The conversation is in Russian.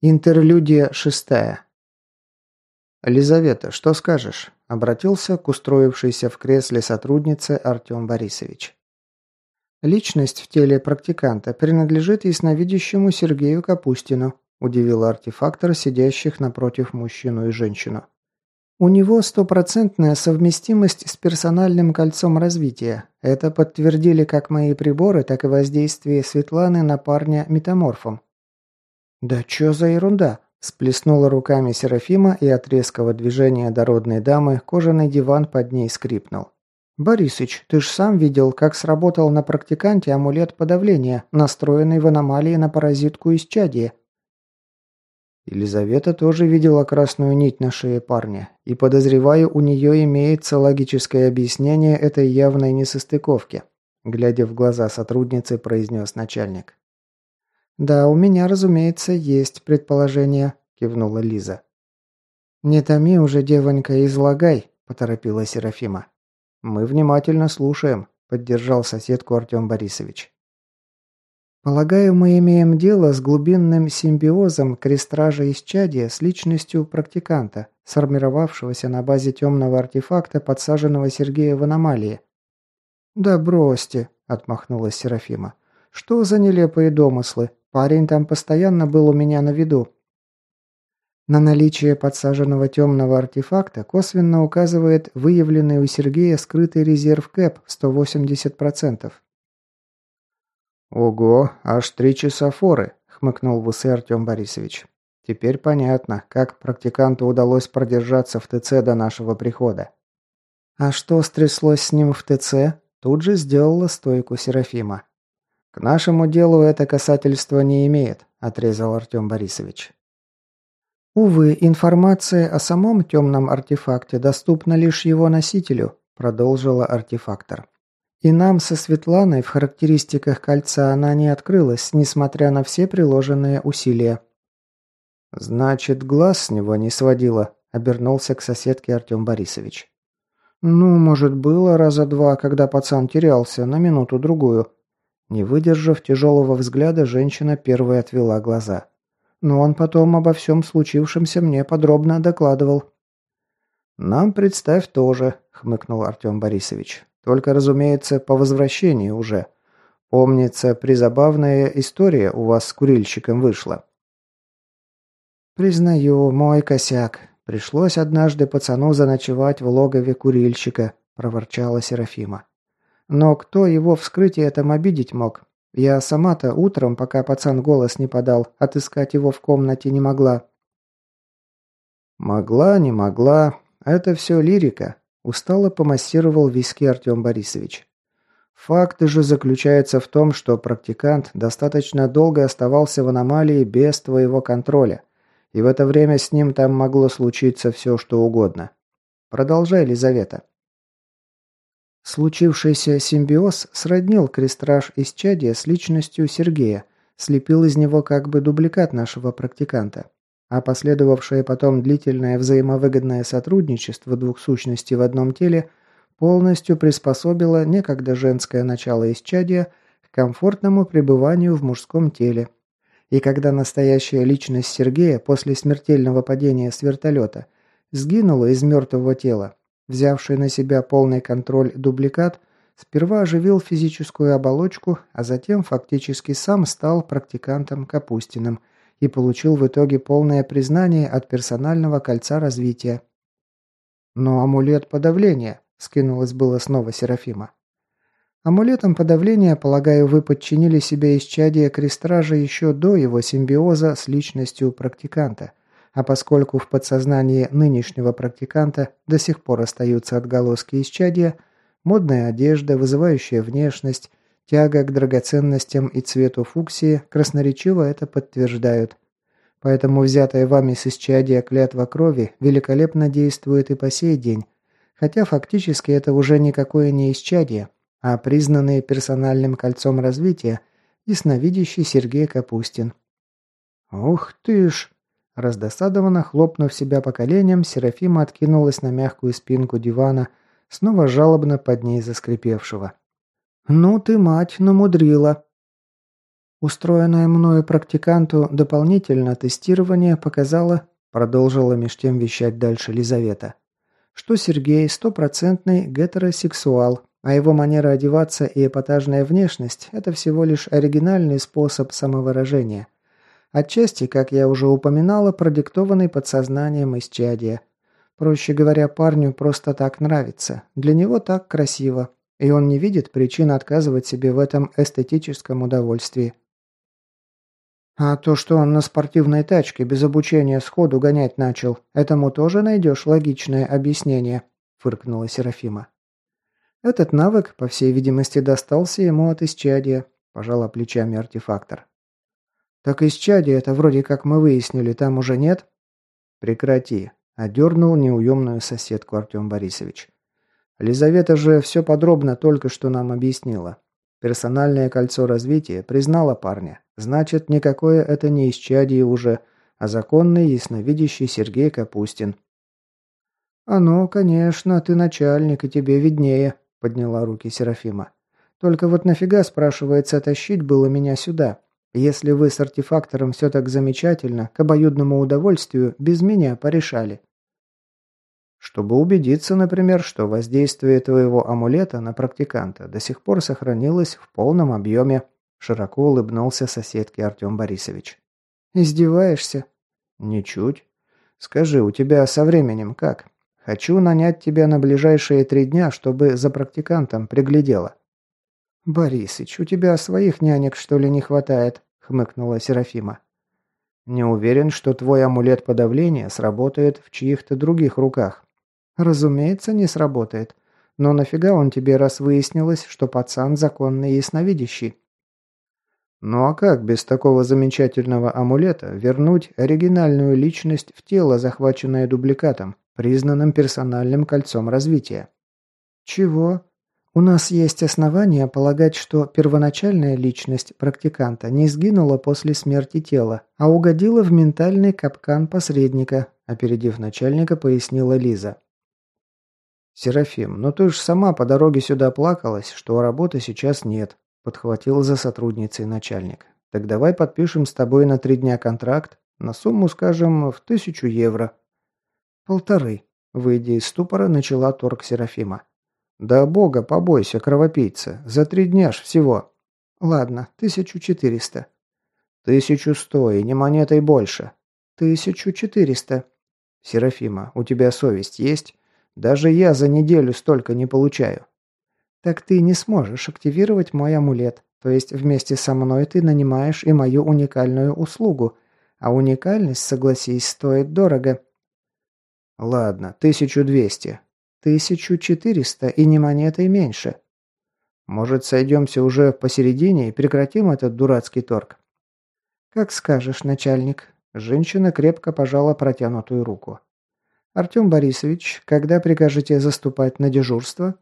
Интерлюдия шестая. «Лизавета, что скажешь?» – обратился к устроившейся в кресле сотруднице Артем Борисович. «Личность в теле практиканта принадлежит ясновидящему Сергею Капустину», – удивил артефактор сидящих напротив мужчину и женщину. «У него стопроцентная совместимость с персональным кольцом развития. Это подтвердили как мои приборы, так и воздействие Светланы на парня метаморфом. «Да чё за ерунда?» – сплеснула руками Серафима, и от резкого движения дородной дамы кожаный диван под ней скрипнул. «Борисыч, ты ж сам видел, как сработал на практиканте амулет подавления, настроенный в аномалии на паразитку из чади. Елизавета тоже видела красную нить на шее парня, и, подозреваю, у нее имеется логическое объяснение этой явной несостыковки, глядя в глаза сотрудницы, произнес начальник. «Да, у меня, разумеется, есть предположение», – кивнула Лиза. «Не томи уже, девонька, излагай», – поторопила Серафима. «Мы внимательно слушаем», – поддержал соседку Артем Борисович. «Полагаю, мы имеем дело с глубинным симбиозом крестража исчадия с личностью практиканта, сформировавшегося на базе темного артефакта, подсаженного Сергея в аномалии». «Да бросьте», – отмахнулась Серафима. «Что за нелепые домыслы? Парень там постоянно был у меня на виду. На наличие подсаженного темного артефакта косвенно указывает выявленный у Сергея скрытый резерв КЭП 180%. «Ого, аж три часа форы», — хмыкнул в усы Артем Борисович. «Теперь понятно, как практиканту удалось продержаться в ТЦ до нашего прихода». «А что стряслось с ним в ТЦ?» Тут же сделала стойку Серафима. «К нашему делу это касательство не имеет», – отрезал Артем Борисович. «Увы, информация о самом темном артефакте доступна лишь его носителю», – продолжила артефактор. «И нам со Светланой в характеристиках кольца она не открылась, несмотря на все приложенные усилия». «Значит, глаз с него не сводила», – обернулся к соседке Артем Борисович. «Ну, может, было раза два, когда пацан терялся, на минуту-другую», не выдержав тяжелого взгляда, женщина первой отвела глаза. Но он потом обо всем случившемся мне подробно докладывал. «Нам, представь, тоже», — хмыкнул Артем Борисович. «Только, разумеется, по возвращении уже. Помнится, призабавная история у вас с курильщиком вышла». «Признаю, мой косяк. Пришлось однажды пацану заночевать в логове курильщика», — проворчала Серафима. Но кто его вскрытие этом обидеть мог? Я сама-то утром, пока пацан голос не подал, отыскать его в комнате не могла. Могла, не могла. Это все лирика. Устало помассировал виски Артем Борисович. Факт же заключается в том, что практикант достаточно долго оставался в аномалии без твоего контроля. И в это время с ним там могло случиться все, что угодно. Продолжай, Лизавета. Случившийся симбиоз сроднил крестраж из чадия с личностью Сергея, слепил из него как бы дубликат нашего практиканта. А последовавшее потом длительное взаимовыгодное сотрудничество двух сущностей в одном теле полностью приспособило некогда женское начало исчадия к комфортному пребыванию в мужском теле. И когда настоящая личность Сергея после смертельного падения с вертолета сгинула из мертвого тела, Взявший на себя полный контроль дубликат сперва оживил физическую оболочку, а затем фактически сам стал практикантом Капустиным и получил в итоге полное признание от персонального кольца развития. «Но амулет подавления», – скинулась было снова Серафима. Амулетом подавления, полагаю, вы подчинили себе исчадие крестража еще до его симбиоза с личностью практиканта. А поскольку в подсознании нынешнего практиканта до сих пор остаются отголоски исчадия, модная одежда, вызывающая внешность, тяга к драгоценностям и цвету фуксии красноречиво это подтверждают. Поэтому взятая вами с исчадия клятва крови великолепно действует и по сей день, хотя фактически это уже никакое не исчадие, а признанный персональным кольцом развития ясновидящий Сергей Капустин. «Ух ты ж!» Раздосадованно хлопнув себя по коленям, Серафима откинулась на мягкую спинку дивана, снова жалобно под ней заскрипевшего. «Ну ты, мать, намудрила!» Устроенное мною практиканту дополнительно тестирование показало, продолжила меж тем вещать дальше Лизавета, что Сергей стопроцентный гетеросексуал, а его манера одеваться и эпатажная внешность – это всего лишь оригинальный способ самовыражения. Отчасти, как я уже упоминала, продиктованный подсознанием исчадия. Проще говоря, парню просто так нравится. Для него так красиво. И он не видит причин отказывать себе в этом эстетическом удовольствии. А то, что он на спортивной тачке без обучения сходу гонять начал, этому тоже найдешь логичное объяснение», – фыркнула Серафима. «Этот навык, по всей видимости, достался ему от исчадия», – пожала плечами артефактор. «Так исчадие это вроде как мы выяснили, там уже нет?» «Прекрати», – одернул неуемную соседку Артем Борисович. «Лизавета же все подробно только что нам объяснила. Персональное кольцо развития признало парня. Значит, никакое это не исчадие уже, а законный ясновидящий Сергей Капустин. «Оно, конечно, ты начальник, и тебе виднее», — подняла руки Серафима. «Только вот нафига, спрашивается, тащить было меня сюда? Если вы с артефактором все так замечательно, к обоюдному удовольствию, без меня порешали». Чтобы убедиться, например, что воздействие твоего амулета на практиканта до сих пор сохранилось в полном объеме, широко улыбнулся соседке Артем Борисович. Издеваешься? Ничуть. Скажи, у тебя со временем как? Хочу нанять тебя на ближайшие три дня, чтобы за практикантом приглядела. Борисыч, у тебя своих нянек, что ли, не хватает? хмыкнула Серафима. Не уверен, что твой амулет подавления сработает в чьих-то других руках. Разумеется, не сработает. Но нафига он тебе, раз выяснилось, что пацан законный ясновидящий? Ну а как без такого замечательного амулета вернуть оригинальную личность в тело, захваченное дубликатом, признанным персональным кольцом развития? Чего? У нас есть основания полагать, что первоначальная личность практиканта не сгинула после смерти тела, а угодила в ментальный капкан посредника, опередив начальника, пояснила Лиза. «Серафим, ну ты ж сама по дороге сюда плакалась, что работы сейчас нет», – подхватил за сотрудницей начальник. «Так давай подпишем с тобой на три дня контракт, на сумму, скажем, в тысячу евро». «Полторы», – выйдя из ступора, начала торг Серафима. «Да бога, побойся, кровопийца, за три дня ж всего». «Ладно, тысячу четыреста». «Тысячу сто, и не монетой больше». «Тысячу четыреста». «Серафима, у тебя совесть есть?» Даже я за неделю столько не получаю. Так ты не сможешь активировать мой амулет. То есть вместе со мной ты нанимаешь и мою уникальную услугу. А уникальность, согласись, стоит дорого. Ладно, 1200. 1400 и не монетой меньше. Может, сойдемся уже посередине и прекратим этот дурацкий торг? Как скажешь, начальник. Женщина крепко пожала протянутую руку. «Артем Борисович, когда прикажете заступать на дежурство?»